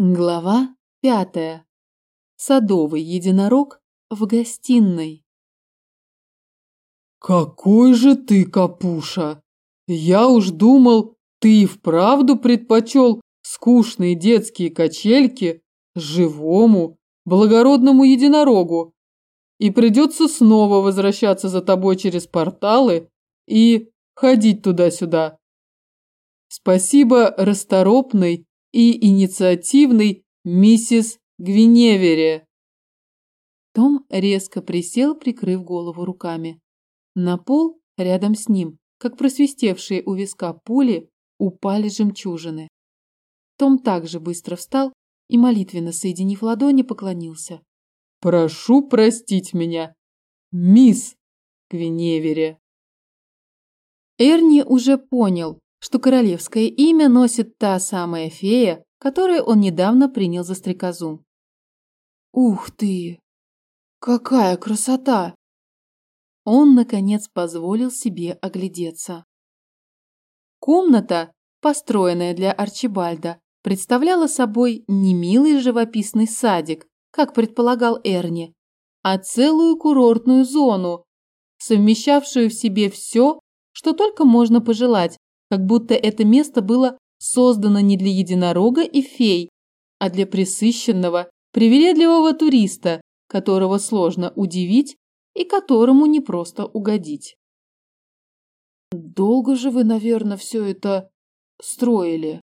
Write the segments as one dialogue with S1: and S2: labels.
S1: Глава пятая. Садовый единорог в гостиной.
S2: «Какой же ты, Капуша! Я уж думал, ты и вправду предпочел скучные детские качельки живому, благородному единорогу, и придется снова возвращаться за тобой через порталы и ходить туда-сюда. Спасибо расторопной и инициативной миссис Гвиневере.
S1: Том резко присел, прикрыв голову руками. На пол, рядом с ним, как просвистевшие у виска пули, упали жемчужины. Том также быстро встал и, молитвенно соединив ладони, поклонился.
S2: «Прошу простить меня, мисс Гвиневере».
S1: Эрни уже понял, что королевское имя носит та самая фея, которую он недавно принял за стрекозу. «Ух ты! Какая красота!» Он, наконец, позволил себе оглядеться. Комната, построенная для Арчибальда, представляла собой не милый живописный садик, как предполагал Эрни, а целую курортную зону, совмещавшую в себе все, что только можно пожелать как будто это место было создано не для единорога и фей, а для присыщенного, привередливого туриста, которого сложно удивить и которому не просто угодить. «Долго же вы, наверное, все это строили?»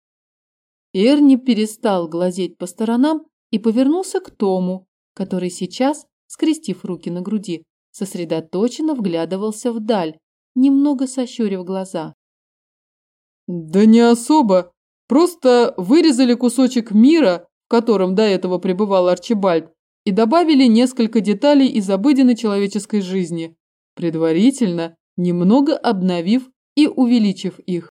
S1: Эрни перестал глазеть по сторонам и повернулся к Тому, который сейчас, скрестив руки на груди, сосредоточенно вглядывался вдаль, немного сощурив глаза.
S2: Да не особо. Просто вырезали кусочек мира, в котором до этого пребывал Арчибальд, и добавили несколько деталей из обыденной человеческой жизни, предварительно немного обновив и увеличив их.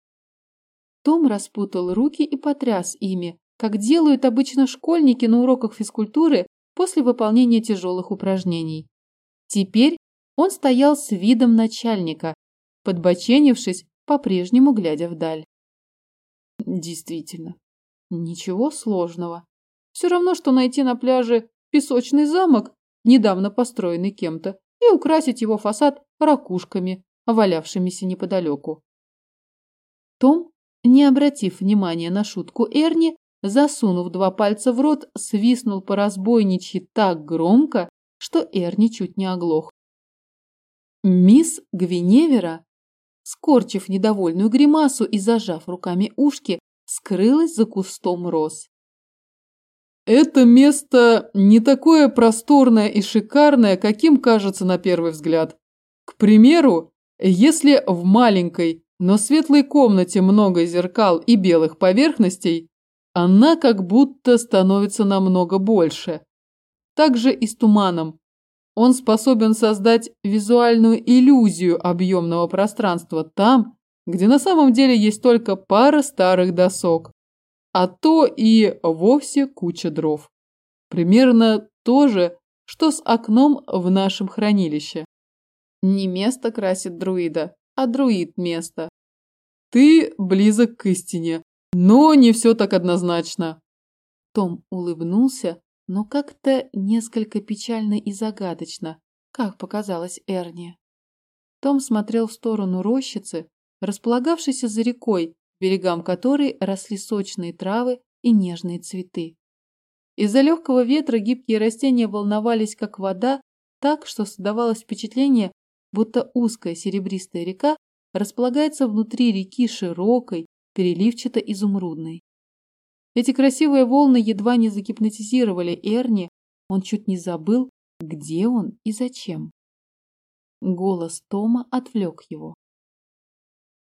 S1: Том распутал руки и потряс ими, как делают обычно школьники на уроках физкультуры после выполнения тяжелых упражнений. Теперь он стоял с видом начальника, подбоченившись по-прежнему глядя вдаль. Действительно, ничего сложного. Все равно, что найти на пляже песочный замок, недавно построенный кем-то, и украсить его фасад ракушками, валявшимися неподалеку. Том, не обратив внимания на шутку Эрни, засунув два пальца в рот, свистнул по разбойничьи так громко, что Эрни чуть не оглох. Мисс Гвиневера скорчив недовольную гримасу и зажав руками ушки, скрылась за кустом роз.
S2: Это место не такое просторное и шикарное, каким кажется на первый взгляд. К примеру, если в маленькой, но светлой комнате много зеркал и белых поверхностей, она как будто становится намного больше. Также и с туманом. Он способен создать визуальную иллюзию объемного пространства там, где на самом деле есть только пара старых досок, а то и вовсе куча дров. Примерно то же, что с окном в нашем хранилище.
S1: Не место красит друида, а друид место.
S2: Ты близок к истине, но не все так однозначно.
S1: Том улыбнулся, но как-то несколько печально и загадочно, как показалось Эрни. Том смотрел в сторону рощицы, располагавшейся за рекой, берегам которой росли сочные травы и нежные цветы. Из-за легкого ветра гибкие растения волновались, как вода, так, что создавалось впечатление, будто узкая серебристая река располагается внутри реки широкой, переливчато-изумрудной. Эти красивые волны едва не загипнотизировали Эрни, он чуть не забыл, где он и зачем. Голос Тома отвлек его.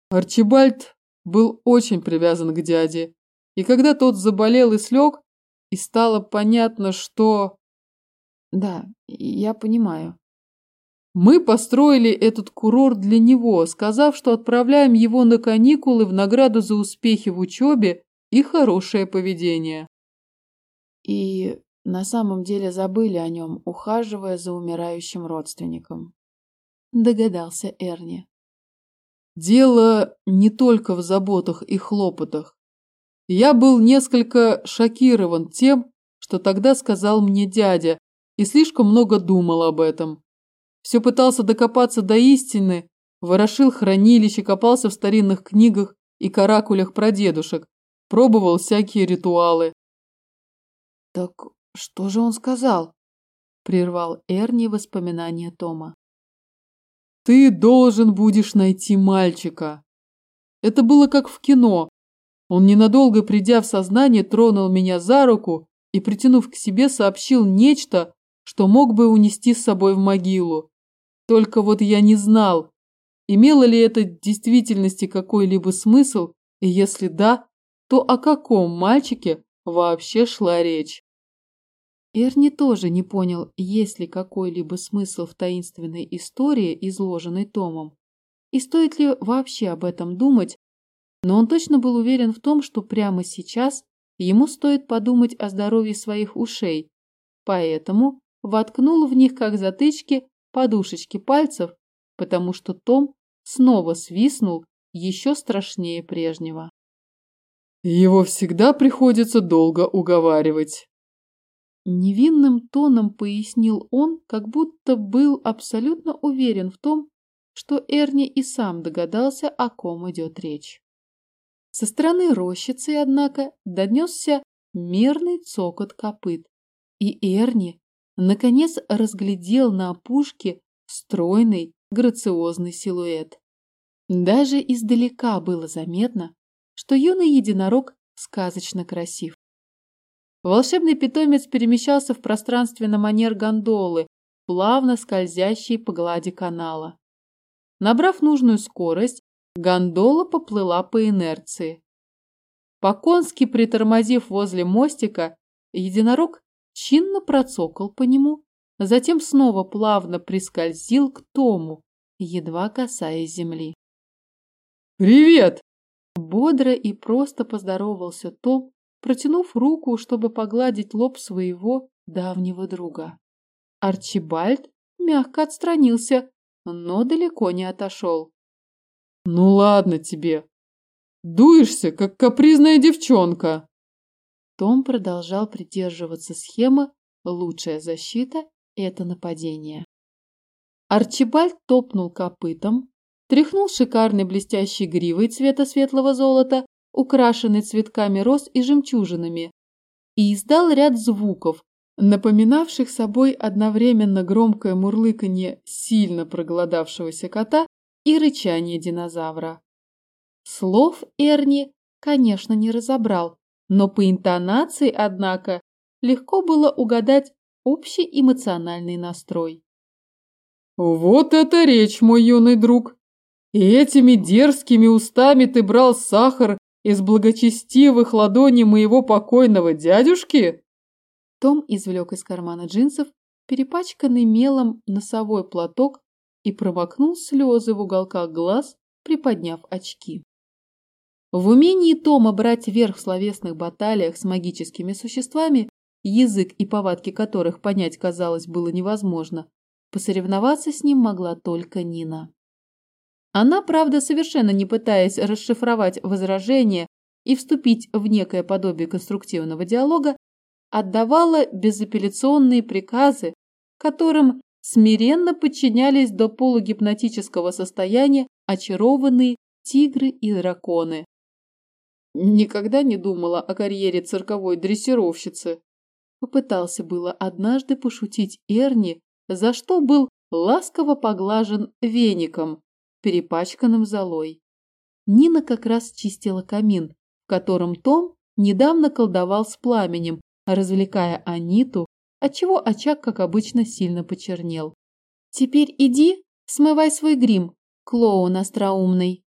S2: Арчибальд был очень привязан к дяде, и когда тот заболел и слег, и стало понятно, что...
S1: Да, я понимаю.
S2: Мы построили этот курорт для него, сказав, что отправляем его на каникулы в награду за успехи в учебе и хорошее поведение.
S1: И на самом деле забыли о нем, ухаживая за умирающим родственником. Догадался Эрни.
S2: Дело не только в заботах и хлопотах. Я был несколько шокирован тем, что тогда сказал мне дядя, и слишком много думал об этом. Все пытался докопаться до истины, ворошил хранилище, копался в старинных книгах и каракулях про дедушек, пробовал всякие ритуалы.
S1: «Так что же он сказал?» – прервал Эрни воспоминания Тома.
S2: «Ты должен будешь найти мальчика». Это было как в кино. Он, ненадолго придя в сознание, тронул меня за руку и, притянув к себе, сообщил нечто, что мог бы унести с собой в могилу. Только вот я не знал, имело ли это в действительности какой-либо смысл, и если да, то о каком мальчике вообще шла речь.
S1: Эрни тоже не понял, есть ли какой-либо смысл в таинственной истории, изложенной Томом, и стоит ли вообще об этом думать, но он точно был уверен в том, что прямо сейчас ему стоит подумать о здоровье своих ушей, поэтому воткнул в них как затычки подушечки пальцев, потому что Том снова свистнул еще страшнее прежнего.
S2: Его всегда приходится долго уговаривать.
S1: Невинным тоном пояснил он, как будто был абсолютно уверен в том, что Эрни и сам догадался, о ком идет речь. Со стороны рощицы, однако, донесся мерный цокот копыт, и Эрни наконец разглядел на опушке стройный, грациозный силуэт. Даже издалека было заметно, что юный единорог сказочно красив. Волшебный питомец перемещался в пространстве на манер гондолы, плавно скользящей по глади канала. Набрав нужную скорость, гондола поплыла по инерции. По-конски притормозив возле мостика, единорог чинно процокал по нему, затем снова плавно прискользил к Тому, едва касаясь земли.
S2: «Привет!»
S1: Бодро и просто поздоровался Том, протянув руку, чтобы погладить лоб своего давнего друга. Арчибальд мягко отстранился, но далеко не отошел.
S2: «Ну ладно тебе. Дуешься, как капризная девчонка!»
S1: Том продолжал придерживаться схемы «лучшая защита – это нападение». Арчибальд топнул копытом, тряхнул шикарной блестящей гривой цвета светлого золота, украшенной цветками роз и жемчужинами, и издал ряд звуков, напоминавших собой одновременно громкое мурлыканье сильно проголодавшегося кота и рычание динозавра. Слов Эрни, конечно, не разобрал, но по интонации, однако, легко было угадать общий эмоциональный настрой.
S2: «Вот это речь, мой юный друг! И этими дерзкими устами ты брал сахар из благочестивых ладоней моего покойного дядюшки?»
S1: Том извлек из кармана джинсов перепачканный мелом носовой платок и промокнул слезы в уголках глаз, приподняв очки. В умении Тома брать верх в словесных баталиях с магическими существами, язык и повадки которых понять, казалось, было невозможно, посоревноваться с ним могла только Нина. Она, правда, совершенно не пытаясь расшифровать возражения и вступить в некое подобие конструктивного диалога, отдавала безапелляционные приказы, которым смиренно подчинялись до полугипнотического состояния очарованные тигры и драконы, Никогда не думала о карьере цирковой дрессировщицы. Попытался было однажды пошутить Эрни, за что был ласково поглажен веником, перепачканным золой. Нина как раз чистила камин, в котором Том недавно колдовал с пламенем, развлекая Аниту, отчего очаг, как обычно, сильно почернел. «Теперь иди, смывай свой грим, клоун остроумный»,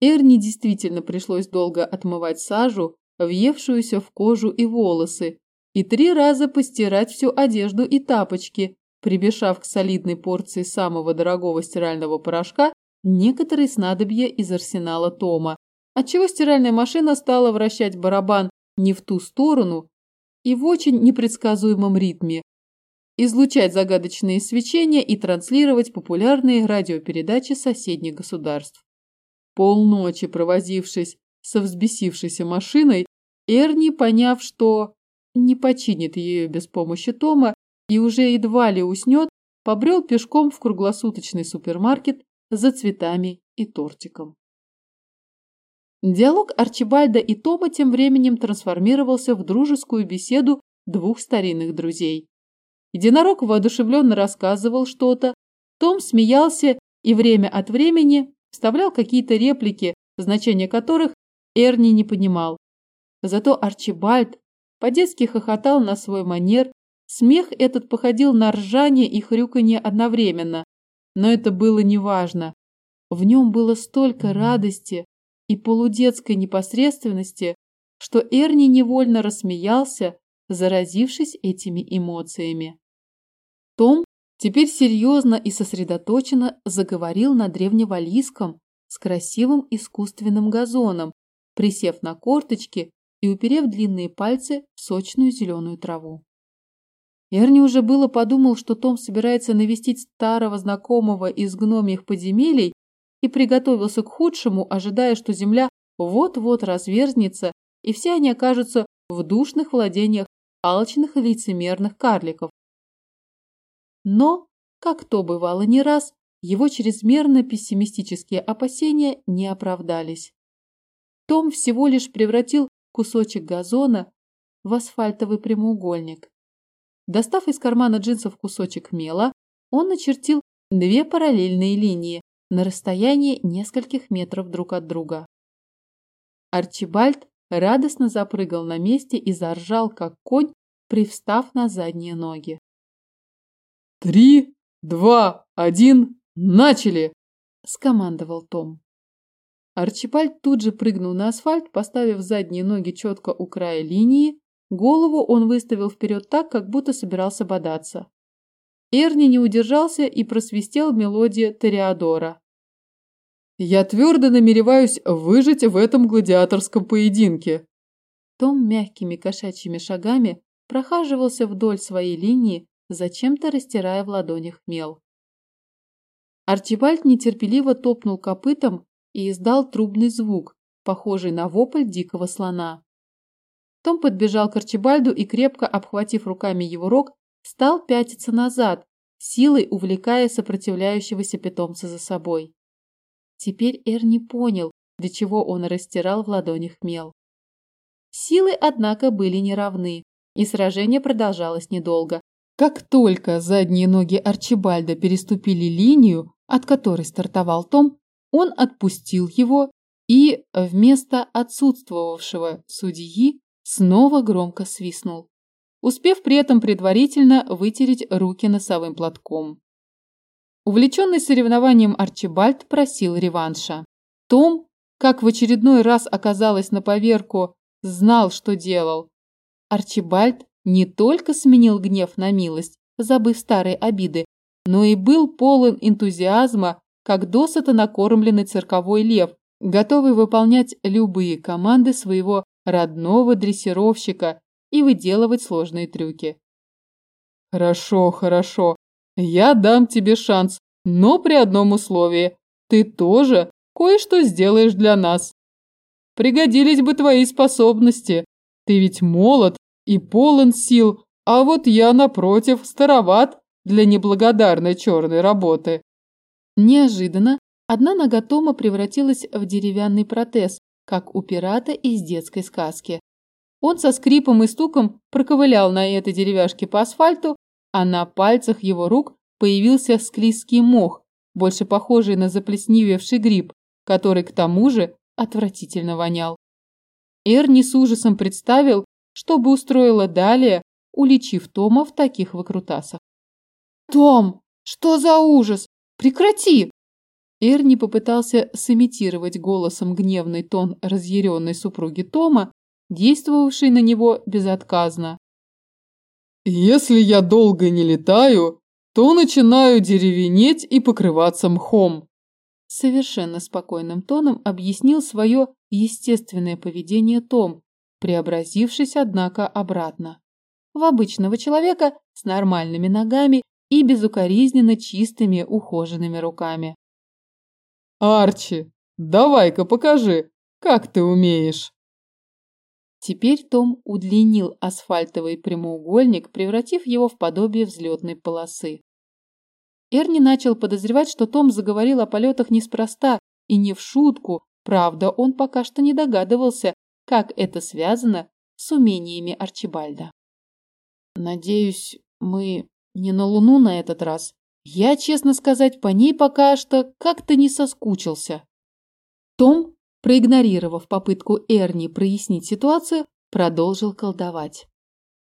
S1: Эрни действительно пришлось долго отмывать сажу, въевшуюся в кожу и волосы, и три раза постирать всю одежду и тапочки, прибежав к солидной порции самого дорогого стирального порошка некоторые снадобья из арсенала Тома, отчего стиральная машина стала вращать барабан не в ту сторону и в очень непредсказуемом ритме, излучать загадочные свечения и транслировать популярные радиопередачи соседних государств. Полночи провозившись
S2: со взбесившейся машиной, Эрни, поняв, что не починит ее без помощи Тома и уже едва ли уснет, побрел пешком в круглосуточный супермаркет за цветами и тортиком. Диалог Арчибальда и Тома тем временем трансформировался в дружескую беседу двух старинных друзей. Единорог воодушевленно рассказывал что-то, Том смеялся и время от времени вставлял какие-то реплики, значения которых Эрни не понимал. Зато Арчибальд по-детски хохотал на свой манер, смех этот походил на ржание и хрюканье одновременно, но это было неважно. В нем было столько радости и полудетской непосредственности, что Эрни невольно рассмеялся, заразившись этими эмоциями. Том теперь серьезно и сосредоточенно заговорил на древневалийском с красивым искусственным газоном, присев на корточки и уперев длинные пальцы в сочную зеленую траву. Эрни уже было подумал, что Том собирается навестить старого знакомого из гномьих подземелий и приготовился к худшему, ожидая, что земля вот-вот разверзнется, и все они окажутся в душных владениях алчных и лицемерных карликов. Но, как то бывало не раз, его чрезмерно пессимистические опасения не оправдались. Том всего лишь превратил кусочек газона в асфальтовый прямоугольник. Достав из кармана джинсов кусочек мела, он начертил две параллельные линии на расстоянии нескольких метров друг от друга. Арчибальд радостно запрыгал на месте и заржал, как конь, привстав на задние ноги. «Три, два, один, начали!» – скомандовал Том.
S1: Арчибальд тут же прыгнул на асфальт, поставив задние ноги четко у края линии, голову он выставил вперед так, как будто собирался бодаться. Эрни не удержался и просвистел мелодия Тореадора.
S2: «Я твердо намереваюсь выжить в этом гладиаторском поединке».
S1: Том мягкими кошачьими шагами прохаживался вдоль своей линии, зачем-то растирая в ладонях мел. Арчибальд нетерпеливо топнул копытом и издал трубный звук, похожий на вопль дикого слона. Том подбежал к Арчибальду и, крепко обхватив руками его рог, стал пятиться назад, силой увлекая сопротивляющегося питомца за собой. Теперь Эрни понял, для чего он растирал в ладонях мел. Силы, однако, были неравны, и сражение продолжалось недолго. Как только задние ноги Арчибальда переступили линию, от которой стартовал Том, он отпустил его и вместо отсутствовавшего судьи снова громко свистнул, успев при этом предварительно вытереть руки носовым платком. Увлеченный соревнованием Арчибальд просил реванша. Том, как в очередной раз оказалось на поверку, знал, что делал. Арчибальд не только сменил гнев на милость, забыв старые обиды, но и был полон энтузиазма как досыта накормленный цирковой лев, готовый выполнять любые команды своего родного дрессировщика и выделывать сложные трюки.
S2: «Хорошо, хорошо. Я дам тебе шанс, но при одном условии. Ты тоже кое-что сделаешь для нас. Пригодились бы твои способности. Ты ведь молод и полон сил, а вот я, напротив, староват для неблагодарной черной работы.
S1: Неожиданно одна нога Тома превратилась в деревянный протез, как у пирата из детской сказки. Он со скрипом и стуком проковылял на этой деревяшке по асфальту, а на пальцах его рук появился склизкий мох, больше похожий на заплесневевший гриб, который к тому же отвратительно вонял. Эрни с ужасом представил, что бы устроила далее, уличив Тома в таких выкрутасах. «Том, что за ужас! Прекрати!» Эрни попытался сымитировать голосом гневный тон разъяренной супруги Тома, действовавшей на него безотказно.
S2: «Если я долго не летаю, то начинаю деревенеть и покрываться мхом»,
S1: совершенно спокойным тоном объяснил свое естественное поведение Том, преобразившись, однако, обратно. В обычного человека с нормальными ногами и безукоризненно чистыми ухоженными руками.
S2: «Арчи, давай-ка покажи, Как ты умеешь?»
S1: Теперь Том удлинил асфальтовый прямоугольник, превратив его в подобие взлетной полосы. Эрни начал подозревать, что Том заговорил о полетах неспроста и не в шутку, правда, он пока что не догадывался, как это связано с умениями Арчибальда. «Надеюсь, мы не на Луну на этот раз. Я, честно сказать, по ней пока что как-то не соскучился». Том, проигнорировав попытку Эрни прояснить ситуацию, продолжил колдовать.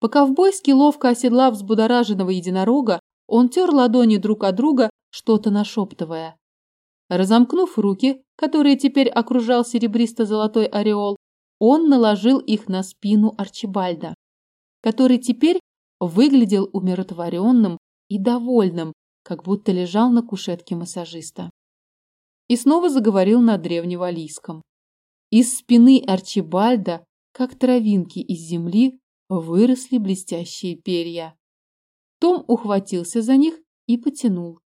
S1: По-ковбойски ловко оседлав взбудораженного единорога, он тер ладони друг от друга, что-то нашептывая. Разомкнув руки, которые теперь окружал серебристо-золотой ореол, он наложил их на спину Арчибальда, который теперь выглядел умиротворенным и довольным, как будто лежал на кушетке массажиста. И снова заговорил на древневалийском. Из спины Арчибальда, как травинки из земли, выросли блестящие перья. Том ухватился за них и потянул.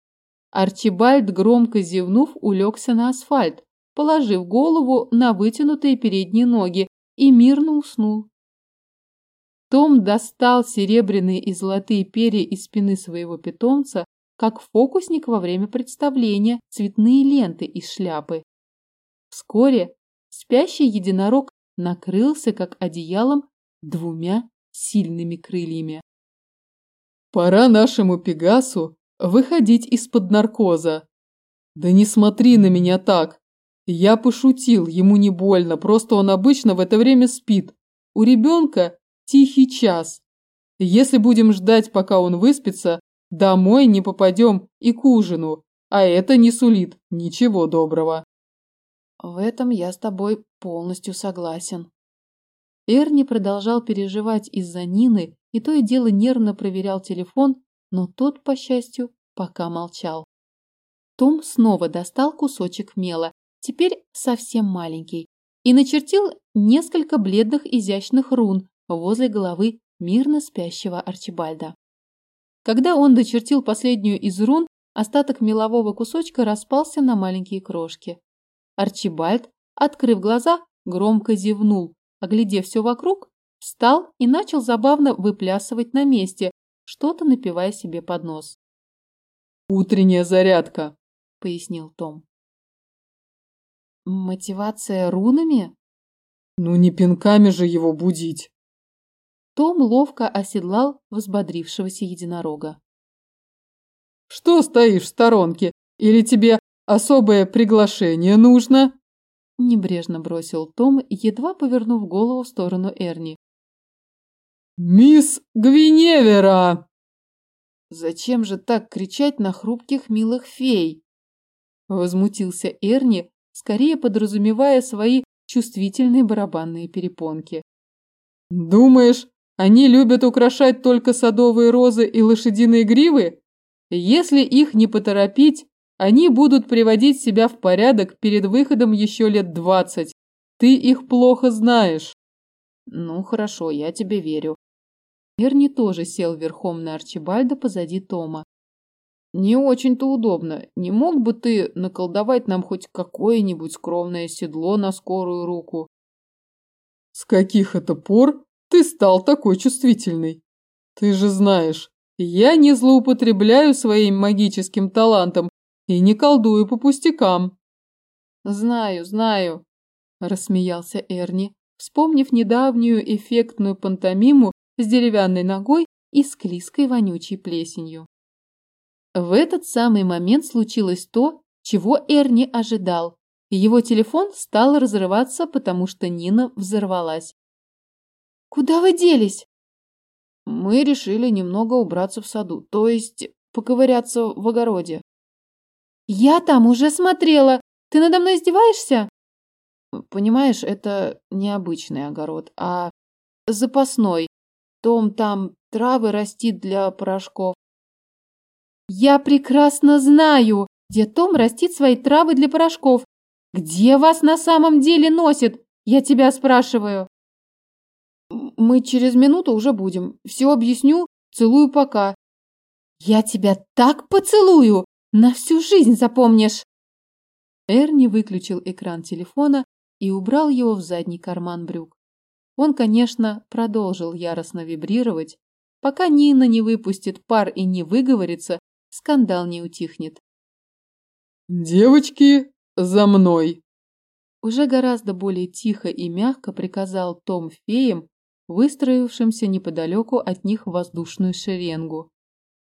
S1: Арчибальд, громко зевнув, улегся на асфальт, положив голову на вытянутые передние ноги и мирно уснул. Том достал серебряные и золотые перья из спины своего питомца, как фокусник во время представления, цветные ленты из шляпы. Вскоре спящий единорог накрылся, как одеялом, двумя сильными крыльями.
S2: «Пора нашему Пегасу выходить из-под наркоза. Да не смотри на меня так. Я пошутил, ему не больно, просто он обычно в это время спит. У ребенка тихий час. Если будем ждать, пока он выспится, домой не попадем и к ужину, а это не сулит ничего доброго.
S1: В этом я с тобой полностью согласен. Эрни продолжал переживать из-за Нины и то и дело нервно проверял телефон, но тот, по счастью, пока молчал. Том снова достал кусочек мела, теперь совсем маленький, и начертил несколько бледных изящных рун возле головы мирно спящего Арчибальда. Когда он дочертил последнюю из рун, остаток мелового кусочка распался на маленькие крошки. Арчибальд, открыв глаза, громко зевнул, оглядев все вокруг, встал и начал забавно выплясывать на месте, что-то напивая себе под нос.
S2: «Утренняя зарядка», — пояснил Том.
S1: «Мотивация рунами?»
S2: «Ну не пинками же его будить!»
S1: Том ловко оседлал взбодрившегося единорога.
S2: «Что стоишь в сторонке? Или тебе особое приглашение нужно?»
S1: Небрежно бросил Том, едва повернув голову в сторону Эрни.
S2: «Мисс Гвиневера!»
S1: «Зачем же так кричать на хрупких милых фей?» Возмутился Эрни, скорее подразумевая свои чувствительные барабанные перепонки.
S2: «Думаешь, они любят украшать только садовые розы и лошадиные гривы? Если их не поторопить, они будут приводить себя в порядок перед выходом еще лет двадцать. Ты их плохо знаешь.
S1: Ну, хорошо, я тебе верю. Эрни тоже сел верхом на Арчибальда позади Тома. Не очень-то удобно. Не мог бы ты наколдовать нам хоть какое-нибудь скромное седло на скорую руку?
S2: С каких это пор ты стал такой чувствительный? Ты же знаешь, я не злоупотребляю своим магическим талантом и не колдую по пустякам.
S1: Знаю, знаю, рассмеялся Эрни, вспомнив недавнюю эффектную пантомиму с деревянной ногой и склизкой вонючей плесенью. В этот самый момент случилось то, чего Эрни ожидал. Его телефон стал разрываться, потому что Нина взорвалась. «Куда вы делись?» «Мы решили немного убраться в саду, то есть поковыряться в огороде». «Я там уже смотрела. Ты надо мной издеваешься?» «Понимаешь, это необычный огород, а запасной. Том там травы растит для порошков. Я прекрасно знаю, где Том растит свои травы для порошков. Где вас на самом деле носит? Я тебя спрашиваю. Мы через минуту уже будем. Все объясню. Целую пока. Я тебя так поцелую, на всю жизнь запомнишь. Эрни выключил экран телефона и убрал его в задний карман брюк. Он, конечно, продолжил яростно вибрировать, пока Нина не выпустит пар и не выговорится, скандал не утихнет.
S2: «Девочки, за мной!»
S1: Уже гораздо более тихо и мягко приказал Том феям, выстроившимся неподалеку от них воздушную шеренгу.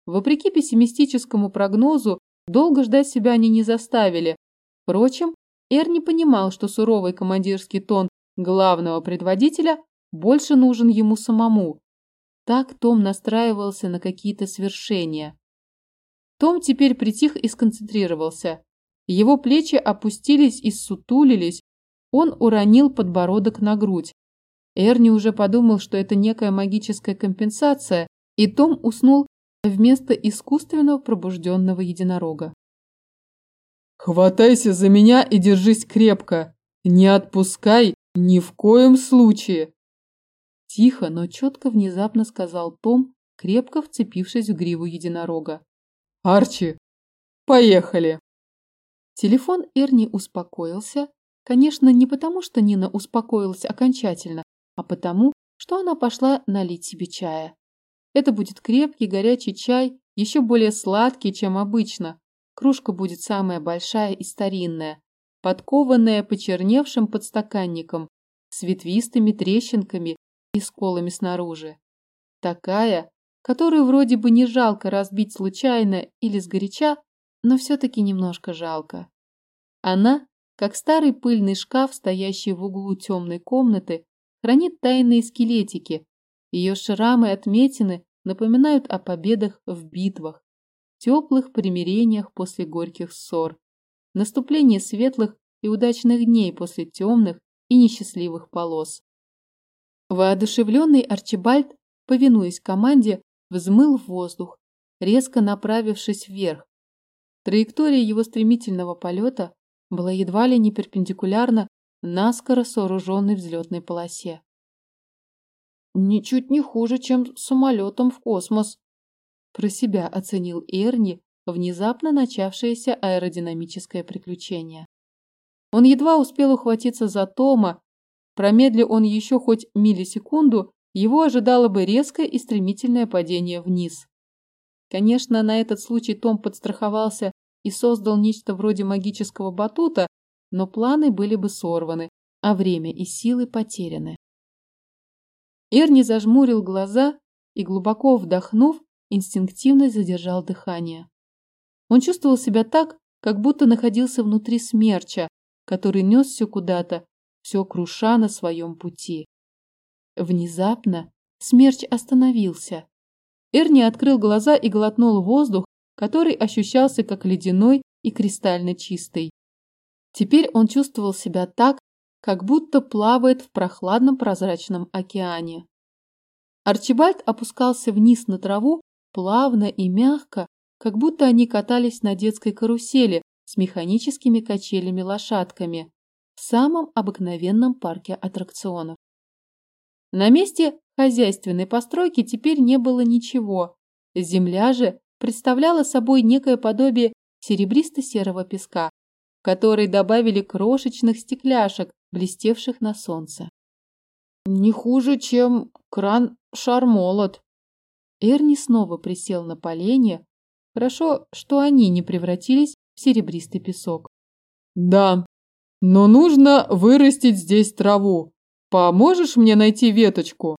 S1: Вопреки пессимистическому прогнозу, долго ждать себя они не заставили. Впрочем, Эр не понимал, что суровый командирский тон главного предводителя больше нужен ему самому. Так Том настраивался на какие-то свершения. Том теперь притих и сконцентрировался. Его плечи опустились и ссутулились, он уронил подбородок на грудь. Эрни уже подумал, что это некая магическая компенсация, и Том уснул вместо искусственного пробужденного единорога.
S2: «Хватайся за меня и держись крепко! Не отпускай ни в коем случае!»
S1: Тихо, но четко внезапно сказал Том, крепко вцепившись в гриву единорога.
S2: «Арчи, поехали!»
S1: Телефон Эрни успокоился, конечно, не потому, что Нина успокоилась окончательно, а потому, что она пошла налить себе чая. Это будет крепкий горячий чай, еще более сладкий, чем обычно, Кружка будет самая большая и старинная, подкованная почерневшим подстаканником, с ветвистыми трещинками и сколами снаружи. Такая, которую вроде бы не жалко разбить случайно или сгоряча, но все-таки немножко жалко. Она, как старый пыльный шкаф, стоящий в углу темной комнаты, хранит тайные скелетики. Ее шрамы и отметины напоминают о победах в битвах, теплых примирениях после горьких ссор, наступлении светлых и удачных дней после темных и несчастливых полос. Воодушевленный Арчибальд, повинуясь команде, взмыл в воздух, резко направившись вверх. Траектория его стремительного полета была едва ли не перпендикулярна наскоро сооруженной взлетной полосе. «Ничуть не хуже, чем самолетом в космос», про себя оценил Эрни внезапно начавшееся аэродинамическое приключение. Он едва успел ухватиться за Тома, промедли он еще хоть миллисекунду, его ожидало бы резкое и стремительное падение вниз. Конечно, на этот случай Том подстраховался и создал нечто вроде магического батута, но планы были бы сорваны, а время и силы потеряны. Эрни зажмурил глаза и, глубоко вдохнув, инстинктивно задержал дыхание. Он чувствовал себя так, как будто находился внутри смерча, который несся куда-то, все круша на своем пути. Внезапно смерч остановился. Эрни открыл глаза и глотнул воздух, который ощущался как ледяной и кристально чистый. Теперь он чувствовал себя так, как будто плавает в прохладном прозрачном океане. Арчибальд опускался вниз на траву плавно и мягко, как будто они катались на детской карусели с механическими качелями-лошадками в самом обыкновенном парке аттракционов. На месте хозяйственной постройки теперь не было ничего. Земля же представляла собой некое подобие серебристо-серого песка, в добавили крошечных стекляшек, блестевших на солнце. «Не хуже, чем кран шармолот», Эрни снова присел на поленье. Хорошо, что они не превратились в серебристый песок.
S2: «Да, но нужно вырастить здесь траву. Поможешь мне найти веточку?»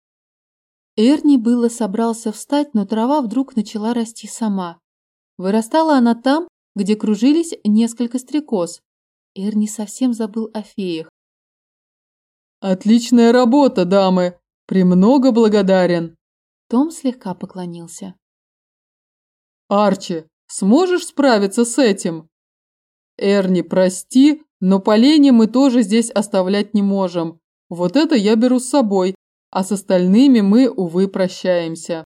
S1: Эрни было собрался встать, но трава вдруг начала расти сама. Вырастала она там, где кружились несколько стрекоз. Эрни совсем забыл о феях.
S2: «Отличная работа, дамы! Премного благодарен!»
S1: Том слегка поклонился.
S2: «Арчи, сможешь справиться с этим?» «Эрни, прости, но поленья мы тоже здесь оставлять не можем. Вот это я беру с собой, а с остальными мы, увы, прощаемся».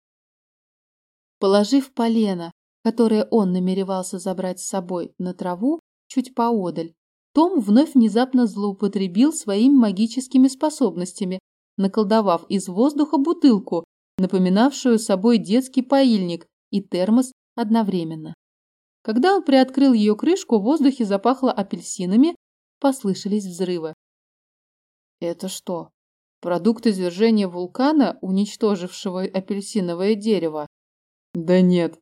S1: Положив полено, которое он намеревался забрать с собой на траву, чуть поодаль, том вновь внезапно злоупотребил своими магическими способностями, наколдовав из воздуха бутылку, напоминавшую собой детский поильник и термос одновременно. Когда он приоткрыл ее крышку, в воздухе запахло апельсинами, послышались взрывы. Это что, продукт извержения вулкана, уничтожившего апельсиновое дерево?
S2: Да нет.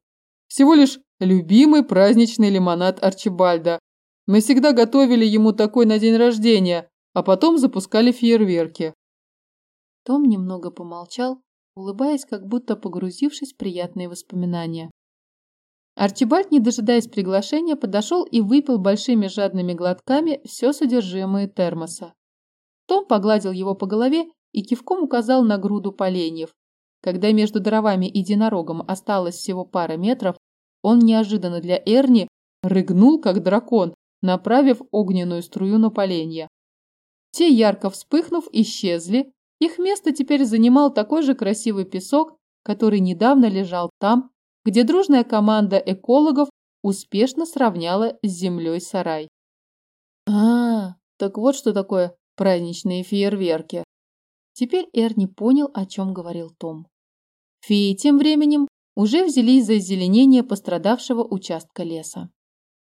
S2: Всего лишь любимый праздничный лимонад Арчибальда. Мы всегда готовили ему такой на день рождения, а потом запускали фейерверки.
S1: Том немного помолчал, улыбаясь, как будто погрузившись в приятные воспоминания. Арчибальд, не дожидаясь приглашения, подошел и выпил большими жадными глотками все содержимое термоса. Том погладил его по голове и кивком указал на груду поленьев. Когда между дровами и единорогом осталось всего пара метров, он неожиданно для Эрни рыгнул, как дракон, направив огненную струю на поленья. Те, ярко вспыхнув, исчезли, их место теперь занимал такой же красивый песок, который недавно лежал там, где дружная команда экологов успешно сравняла с землей сарай. А, так вот что такое праздничные фейерверки. Теперь Эрни понял, о чем говорил Том. Феи тем временем уже взялись за озеленение пострадавшего участка леса.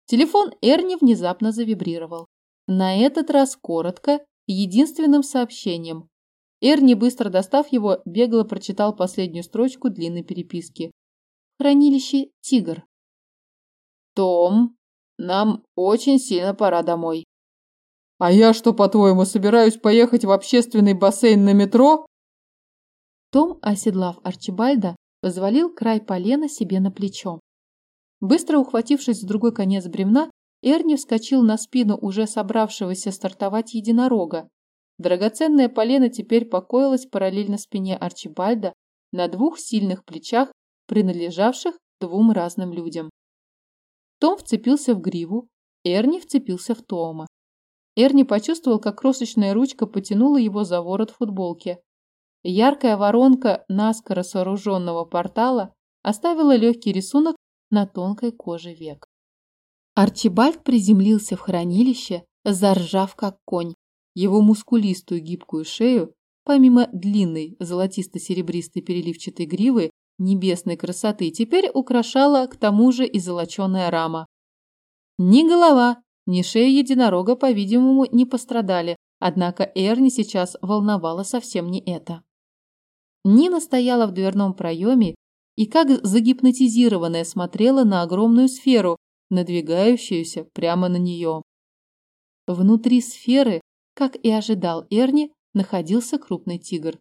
S1: Телефон Эрни внезапно завибрировал. На этот раз коротко, единственным сообщением. Эрни, быстро достав его, бегло прочитал последнюю строчку длинной переписки. Хранилище «Тигр». «Том, нам очень сильно пора домой».
S2: «А я что, по-твоему, собираюсь поехать в общественный бассейн на метро?»
S1: Том, оседлав Арчибальда, взвалил край полена себе на плечо. Быстро ухватившись в другой конец бревна, Эрни вскочил на спину уже собравшегося стартовать единорога. Драгоценное полено теперь покоилось параллельно спине Арчибальда на двух сильных плечах, принадлежавших двум разным людям. Том вцепился в гриву, Эрни вцепился в Тома. Эрни почувствовал, как крошечная ручка потянула его за ворот футболки. Яркая воронка наскоро сооруженного портала оставила легкий рисунок на тонкой коже век. Арчибальд приземлился в хранилище, заржав как конь. Его мускулистую гибкую шею, помимо длинной золотисто-серебристой переливчатой гривы небесной красоты, теперь украшала к тому же и золоченая рама. Ни голова, ни шея единорога, по-видимому, не пострадали, однако Эрни сейчас волновала совсем не это. Нина стояла в дверном проеме и как загипнотизированная смотрела на огромную сферу, надвигающуюся прямо на нее. Внутри сферы, как и ожидал Эрни, находился крупный тигр.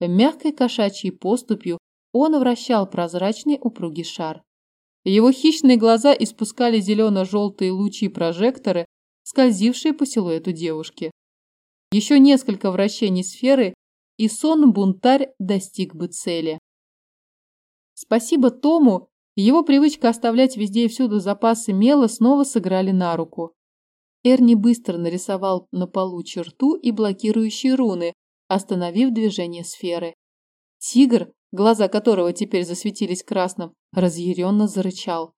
S1: Мягкой кошачьей поступью он вращал прозрачный упругий шар. Его хищные глаза испускали зелено-желтые лучи прожекторы, скользившие по силуэту девушки. Еще несколько вращений сферы, и сон-бунтарь достиг бы цели. Спасибо Тому, его привычка оставлять везде и всюду запасы мела снова сыграли на руку. Эрни быстро нарисовал на полу черту и блокирующие руны, остановив движение сферы. Тигр, глаза которого теперь засветились красным, разъяренно зарычал.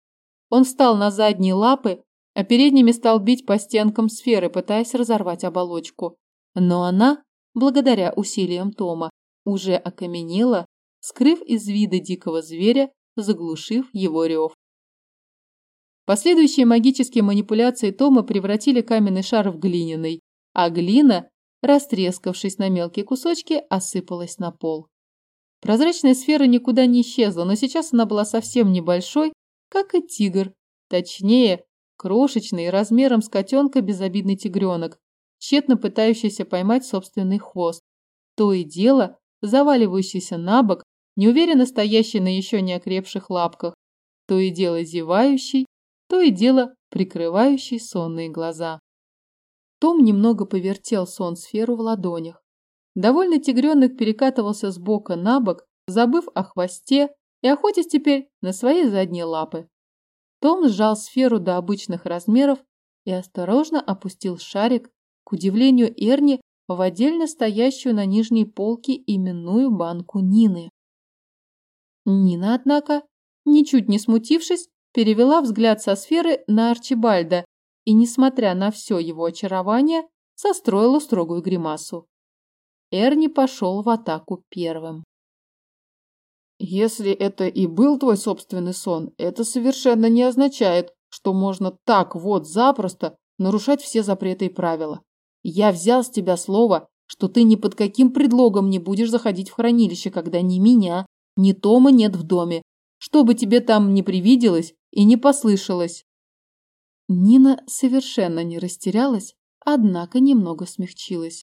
S1: Он встал на задние лапы, а передними стал бить по стенкам сферы, пытаясь разорвать оболочку. Но она, благодаря усилиям Тома, уже окаменела скрыв из вида дикого зверя, заглушив его рев. Последующие магические манипуляции Тома превратили каменный шар в глиняный, а глина, растрескавшись на мелкие кусочки, осыпалась на пол. Прозрачная сфера никуда не исчезла, но сейчас она была совсем небольшой, как и тигр, точнее, крошечный, размером с котенка безобидный тигренок, тщетно пытающийся поймать собственный хвост. То и дело, заваливающийся на бок, неуверенно стоящий на еще не окрепших лапках, то и дело зевающий, то и дело прикрывающий сонные глаза. Том немного повертел сон-сферу в ладонях. Довольный тигренок перекатывался с бока на бок, забыв о хвосте и охотясь теперь на свои задние лапы. Том сжал сферу до обычных размеров и осторожно опустил шарик, к удивлению Эрни, в отдельно стоящую на нижней полке именную банку Нины. Нина, однако, ничуть не смутившись, перевела взгляд со сферы на Арчибальда и, несмотря на все его очарование, состроила строгую гримасу. Эрни пошел в атаку первым.
S2: «Если это и был твой собственный сон, это совершенно не означает, что можно так вот запросто нарушать все запреты и правила. Я взял с тебя слово
S1: что ты ни под каким предлогом не будешь заходить в хранилище, когда ни меня, ни Тома нет в доме, что бы тебе там ни привиделось и не послышалось. Нина совершенно не растерялась, однако немного смягчилась.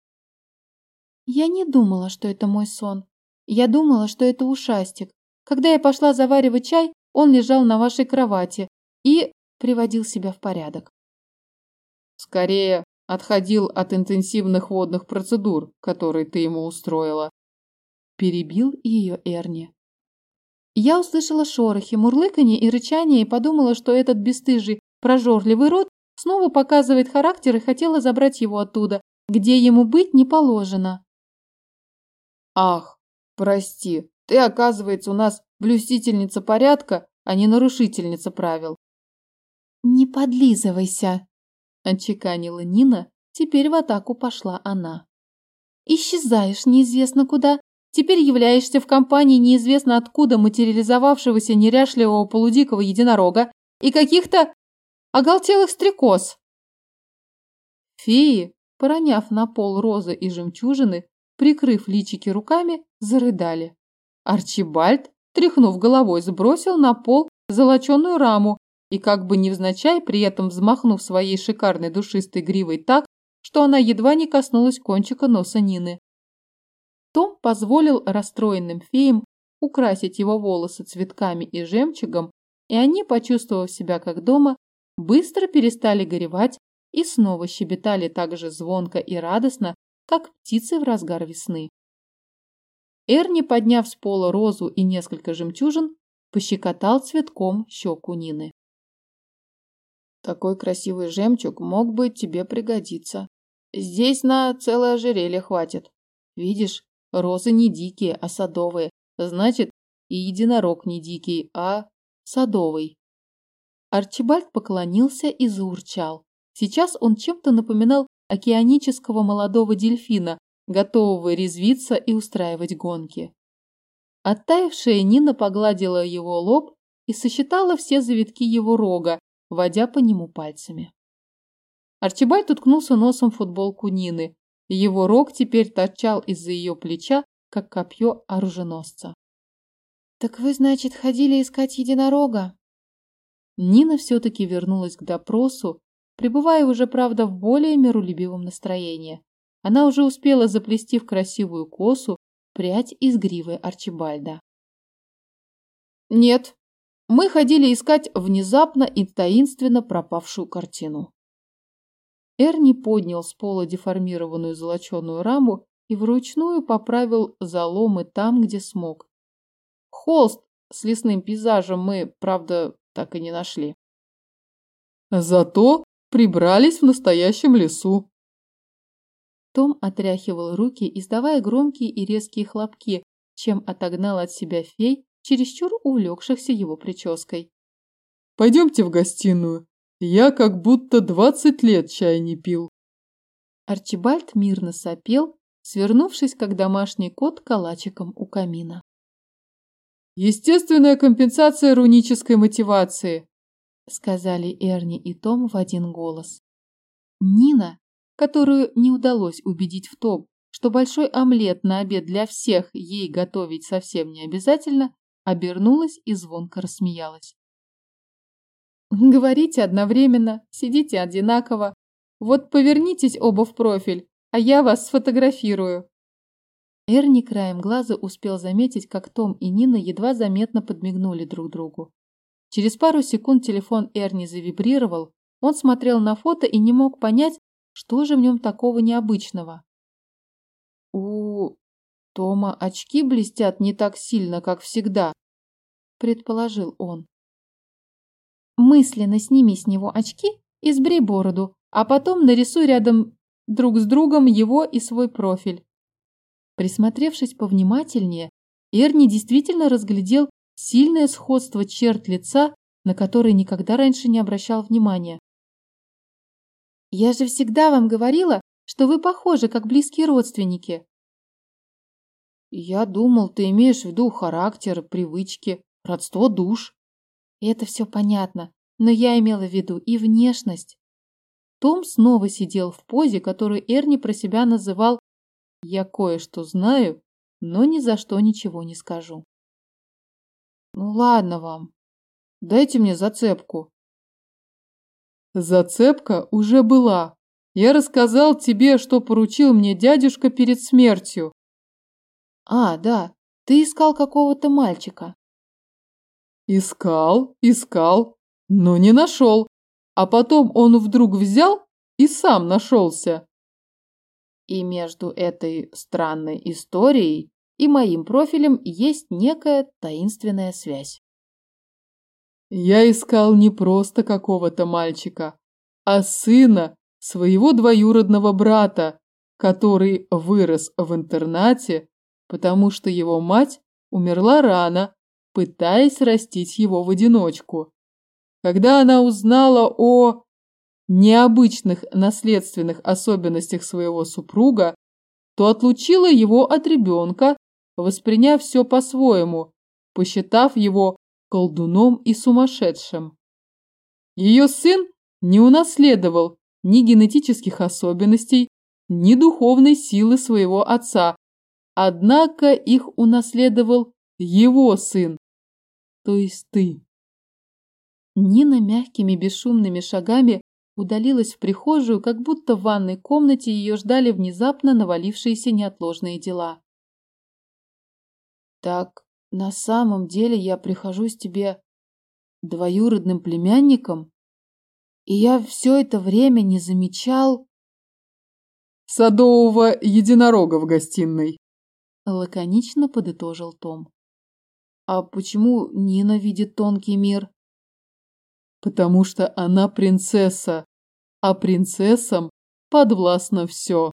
S1: Я не думала, что это мой сон. Я думала, что это ушастик. Когда я пошла заваривать чай, он лежал на вашей кровати и приводил себя в порядок.
S2: Скорее, отходил от интенсивных водных процедур, которые ты ему устроила.
S1: Перебил ее Эрни. Я услышала шорохи, мурлыканье и рычание и подумала, что этот бесстыжий, прожорливый рот снова показывает характер и хотела забрать его оттуда, где ему быть не положено.
S2: Ах, прости, ты, оказывается, у нас блюстительница порядка, а не нарушительница правил.
S1: Не подлизывайся, отчеканила Нина, теперь в атаку пошла она. Исчезаешь неизвестно куда, Теперь являешься в компании неизвестно откуда материализовавшегося неряшливого полудикого единорога и каких-то оголтелых стрекоз. Феи, пороняв на пол розы и жемчужины, прикрыв личики руками, зарыдали. Арчибальд, тряхнув головой, сбросил на пол золоченую раму и, как бы невзначай, при этом взмахнув своей шикарной душистой гривой так, что она едва не коснулась кончика носа Нины. Том позволил расстроенным феям украсить его волосы цветками и жемчугом, и они, почувствовав себя как дома, быстро перестали горевать и снова щебетали так же звонко и радостно, как птицы в разгар весны. Эрни, подняв с пола розу и несколько жемчужин, пощекотал цветком щеку Нины.
S2: Такой красивый жемчуг мог бы тебе пригодиться. Здесь на целое ожерелье хватит. Видишь, Розы не дикие, а садовые. Значит, и единорог не дикий, а садовый.
S1: Арчибальд поклонился и заурчал. Сейчас он чем-то напоминал океанического молодого дельфина, готового резвиться и устраивать гонки. Оттаившая Нина погладила его лоб и сосчитала все завитки его рога, водя по нему пальцами. Арчибальд уткнулся носом в футболку Нины. Его рог теперь торчал из-за ее плеча, как копье оруженосца. «Так вы, значит, ходили искать единорога?» Нина все-таки вернулась к допросу, пребывая уже, правда, в более миролюбивом настроении. Она уже успела заплести в красивую косу прядь из гривы Арчибальда.
S2: «Нет, мы ходили искать внезапно и таинственно пропавшую картину.
S1: Эрни поднял с пола деформированную золоченую раму и вручную поправил заломы там, где смог.
S2: Холст с лесным пейзажем мы, правда, так и не нашли. Зато прибрались в настоящем лесу.
S1: Том отряхивал руки, издавая громкие и резкие хлопки, чем отогнал от себя фей, чересчур увлекшихся его прической.
S2: «Пойдемте в гостиную. Я как будто двадцать лет чай не пил.
S1: Арчибальд мирно сопел, свернувшись, как домашний кот, калачиком у камина.
S2: Естественная компенсация рунической мотивации,
S1: сказали Эрни и Том в один голос. Нина, которую не удалось убедить в том, что большой омлет на обед для всех ей готовить совсем не обязательно, обернулась и звонко рассмеялась. Говорите одновременно, сидите одинаково. Вот повернитесь оба в профиль, а я вас сфотографирую. Эрни краем глаза успел заметить, как Том и Нина едва заметно подмигнули друг другу. Через пару секунд телефон Эрни завибрировал, он смотрел на фото и не мог понять, что же в нем такого необычного.
S2: «У Тома очки блестят не так сильно, как всегда», – предположил он.
S1: Мысленно сними с него очки и сбрей бороду, а потом нарисуй рядом друг с другом его и свой профиль. Присмотревшись повнимательнее, Эрни действительно разглядел сильное сходство черт лица, на которые никогда раньше не обращал внимания. «Я же всегда вам говорила, что вы похожи, как близкие родственники».
S2: «Я думал, ты имеешь в виду характер, привычки, родство душ».
S1: Это все понятно, но я имела в виду и внешность. Том снова сидел в позе, которую Эрни про себя называл Я кое-что знаю, но ни за что ничего не скажу. Ну ладно вам. Дайте мне зацепку.
S2: Зацепка уже была. Я рассказал тебе, что поручил мне дядюшка перед смертью.
S1: А, да, ты искал какого-то мальчика.
S2: Искал, искал, но не нашел. А потом он вдруг взял и сам нашелся.
S1: И между этой странной историей и моим профилем есть некая таинственная связь.
S2: Я искал не просто какого-то мальчика, а сына своего двоюродного брата, который вырос в интернате, потому что его мать умерла рано, пытаясь растить его в одиночку. Когда она узнала о необычных наследственных особенностях своего супруга, то отлучила его от ребенка, восприняв все по-своему, посчитав его колдуном и сумасшедшим. Ее сын не унаследовал ни генетических особенностей, ни духовной силы своего отца, однако их унаследовал его сын, то есть ты.
S1: Нина мягкими бесшумными шагами удалилась в прихожую, как будто в ванной комнате ее ждали внезапно навалившиеся неотложные дела. «Так на самом деле я прихожусь тебе двоюродным племянником, и я все это время не замечал...»
S2: «Садового единорога в гостиной», —
S1: лаконично подытожил Том. «А почему Нина видит тонкий мир?»
S2: потому что она принцесса, а принцессам подвластно все.